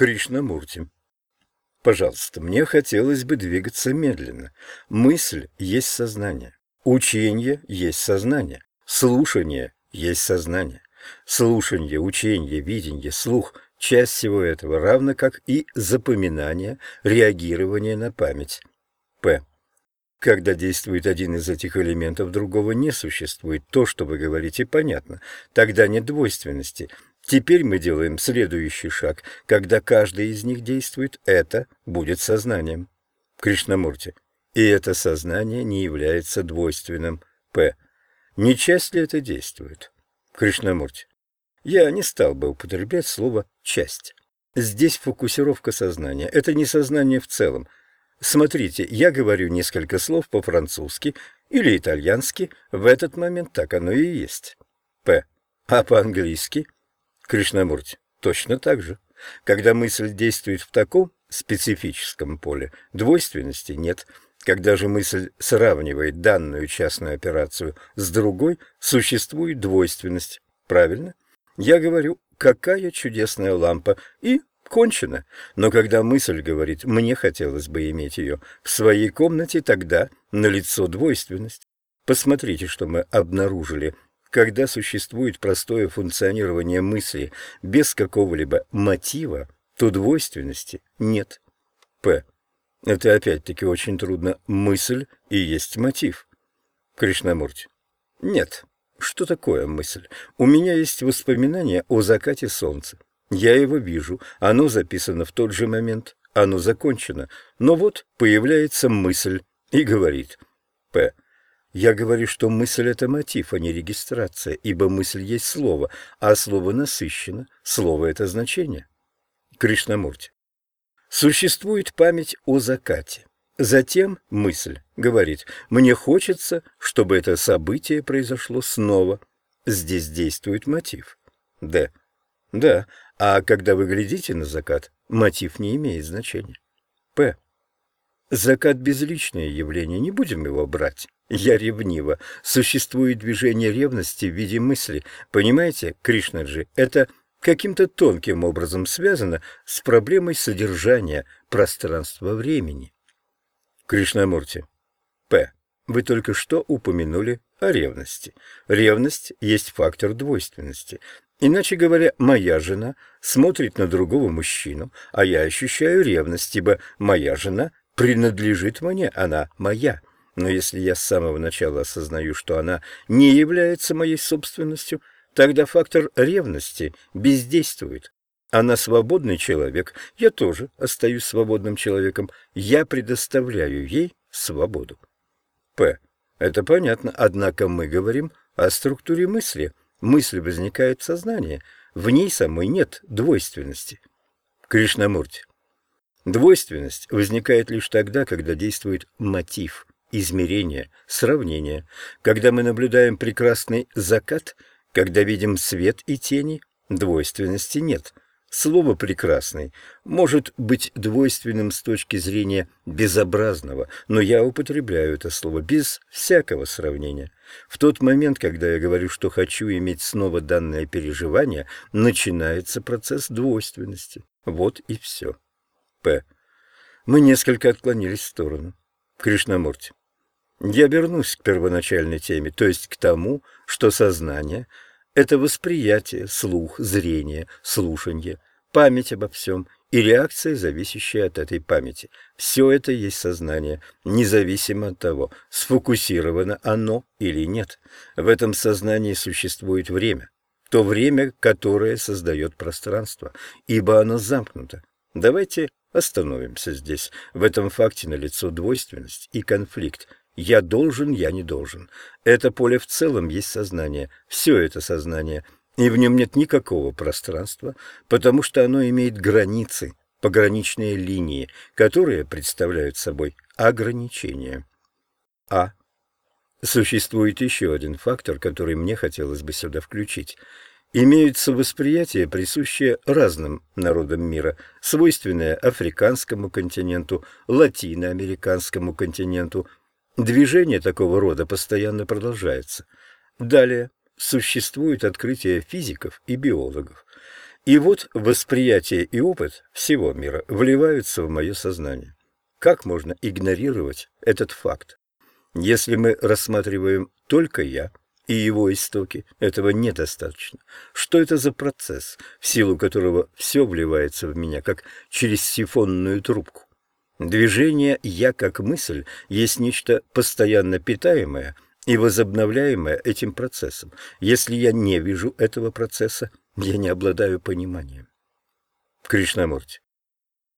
Кришнамурти. Пожалуйста, мне хотелось бы двигаться медленно. Мысль есть сознание. Учение есть сознание. Слушание есть сознание. Слушание, учение, видение, слух – часть всего этого, равно как и запоминание, реагирование на память. П. Когда действует один из этих элементов, другого не существует. То, что вы говорите, понятно. Тогда нет двойственности. Теперь мы делаем следующий шаг. Когда каждый из них действует, это будет сознанием. Кришнамурти. И это сознание не является двойственным. П. Не часть ли это действует? Кришнамурти. Я не стал бы употреблять слово «часть». Здесь фокусировка сознания. Это не сознание в целом. Смотрите, я говорю несколько слов по-французски или итальянски. В этот момент так оно и есть. П. А по-английски? Кришнамурти. Точно так же. Когда мысль действует в таком специфическом поле, двойственности нет. Когда же мысль сравнивает данную частную операцию с другой, существует двойственность. Правильно? Я говорю, какая чудесная лампа, и кончено. Но когда мысль говорит, мне хотелось бы иметь ее в своей комнате, тогда налицо двойственность. Посмотрите, что мы обнаружили. Когда существует простое функционирование мысли без какого-либо мотива, то двойственности нет. П. Это опять-таки очень трудно. Мысль и есть мотив. Кришнамурти. Нет. Что такое мысль? У меня есть воспоминание о закате солнца. Я его вижу, оно записано в тот же момент, оно закончено. Но вот появляется мысль и говорит. П. Я говорю, что мысль — это мотив, а не регистрация, ибо мысль есть слово, а слово насыщено, слово — это значение. Кришнамурти. Существует память о закате. Затем мысль говорит, мне хочется, чтобы это событие произошло снова. Здесь действует мотив. Д. Да, а когда вы глядите на закат, мотив не имеет значения. П. Закат – безличное явление, не будем его брать. Я ревнива. Существует движение ревности в виде мысли. Понимаете, Кришнаджи, это каким-то тонким образом связано с проблемой содержания пространства-времени. Кришнамурти. П. Вы только что упомянули о ревности. Ревность есть фактор двойственности. Иначе говоря, моя жена смотрит на другого мужчину, а я ощущаю ревность, ибо моя жена принадлежит мне, она моя. Но если я с самого начала осознаю, что она не является моей собственностью, тогда фактор ревности бездействует. Она свободный человек, я тоже остаюсь свободным человеком, я предоставляю ей свободу. П. Это понятно, однако мы говорим о структуре мысли. Мысль возникает в сознании, в ней самой нет двойственности. Кришнамурти. Двойственность возникает лишь тогда, когда действует мотив, измерение, сравнение. Когда мы наблюдаем прекрасный закат, когда видим свет и тени, двойственности нет – Слово «прекрасный» может быть двойственным с точки зрения безобразного, но я употребляю это слово без всякого сравнения. В тот момент, когда я говорю, что хочу иметь снова данное переживание, начинается процесс двойственности. Вот и все. П. Мы несколько отклонились в сторону. Кришнамурти. Я вернусь к первоначальной теме, то есть к тому, что сознание — это восприятие, слух, зрение, слушание, память обо всем и реакция, зависящая от этой памяти. Все это есть сознание, независимо от того, сфокусировано оно или нет. В этом сознании существует время, то время, которое создает пространство, ибо оно замкнуто. Давайте остановимся здесь. В этом факте налицо двойственность и конфликт, я должен, я не должен. Это поле в целом есть сознание. Все это сознание. И в нем нет никакого пространства, потому что оно имеет границы, пограничные линии, которые представляют собой ограничения. А. Существует еще один фактор, который мне хотелось бы сюда включить. Имеются восприятия, присущие разным народам мира, свойственные африканскому континенту, латиноамериканскому континенту – Движение такого рода постоянно продолжается. Далее существует открытие физиков и биологов. И вот восприятие и опыт всего мира вливаются в мое сознание. Как можно игнорировать этот факт? Если мы рассматриваем только «я», и его истоки. Этого недостаточно. Что это за процесс, в силу которого все вливается в меня, как через сифонную трубку? Движение «я» как мысль есть нечто постоянно питаемое и возобновляемое этим процессом. Если я не вижу этого процесса, я не обладаю пониманием. Кришнамурти.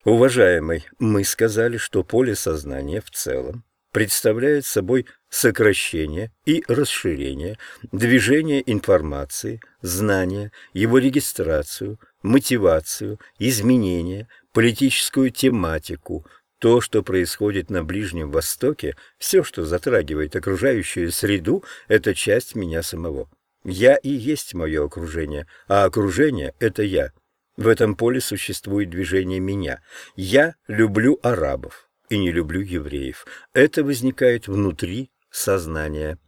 Уважаемый, мы сказали, что поле сознания в целом представляет собой сокращение и расширение, движение информации, знания, его регистрацию, мотивацию, изменения, политическую тематику, то, что происходит на Ближнем Востоке, все, что затрагивает окружающую среду, это часть меня самого. Я и есть мое окружение, а окружение — это я. В этом поле существует движение меня. Я люблю арабов и не люблю евреев. Это возникает внутри сознания.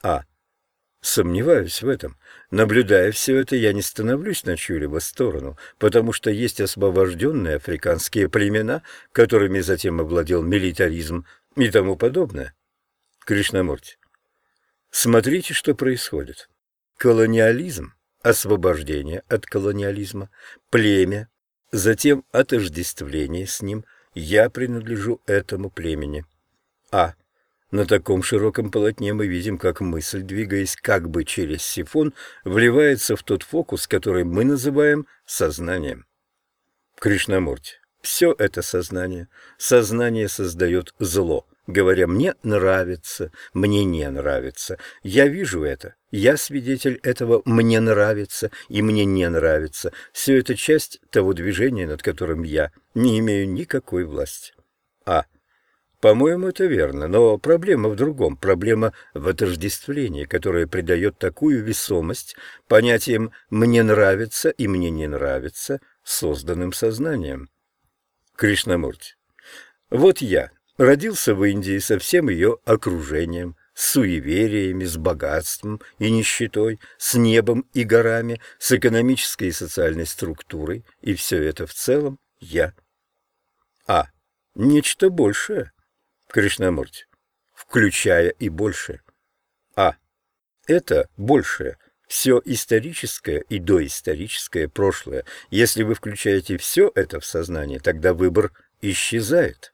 А. Сомневаюсь в этом. Наблюдая все это, я не становлюсь на чью-либо сторону, потому что есть освобожденные африканские племена, которыми затем овладел милитаризм и тому подобное. Кришнамурти. Смотрите, что происходит. Колониализм, освобождение от колониализма, племя, затем отождествление с ним – я принадлежу этому племени. А. На таком широком полотне мы видим, как мысль, двигаясь как бы через сифон, вливается в тот фокус, который мы называем сознанием. Кришнамурти. Все это сознание. Сознание создает зло говоря «мне нравится», «мне не нравится». Я вижу это, я свидетель этого «мне нравится» и «мне не нравится». Все это часть того движения, над которым я не имею никакой власти. А. По-моему, это верно, но проблема в другом. Проблема в отождествлении, которое придает такую весомость понятиям «мне нравится» и «мне не нравится» созданным сознанием. Кришнамурти. Вот я, Родился в Индии со всем ее окружением, с суевериями, с богатством и нищетой, с небом и горами, с экономической и социальной структурой, и все это в целом я. А. Нечто большее. Кришнамурти. Включая и большее. А. Это большее. Все историческое и доисторическое прошлое. Если вы включаете все это в сознание, тогда выбор исчезает.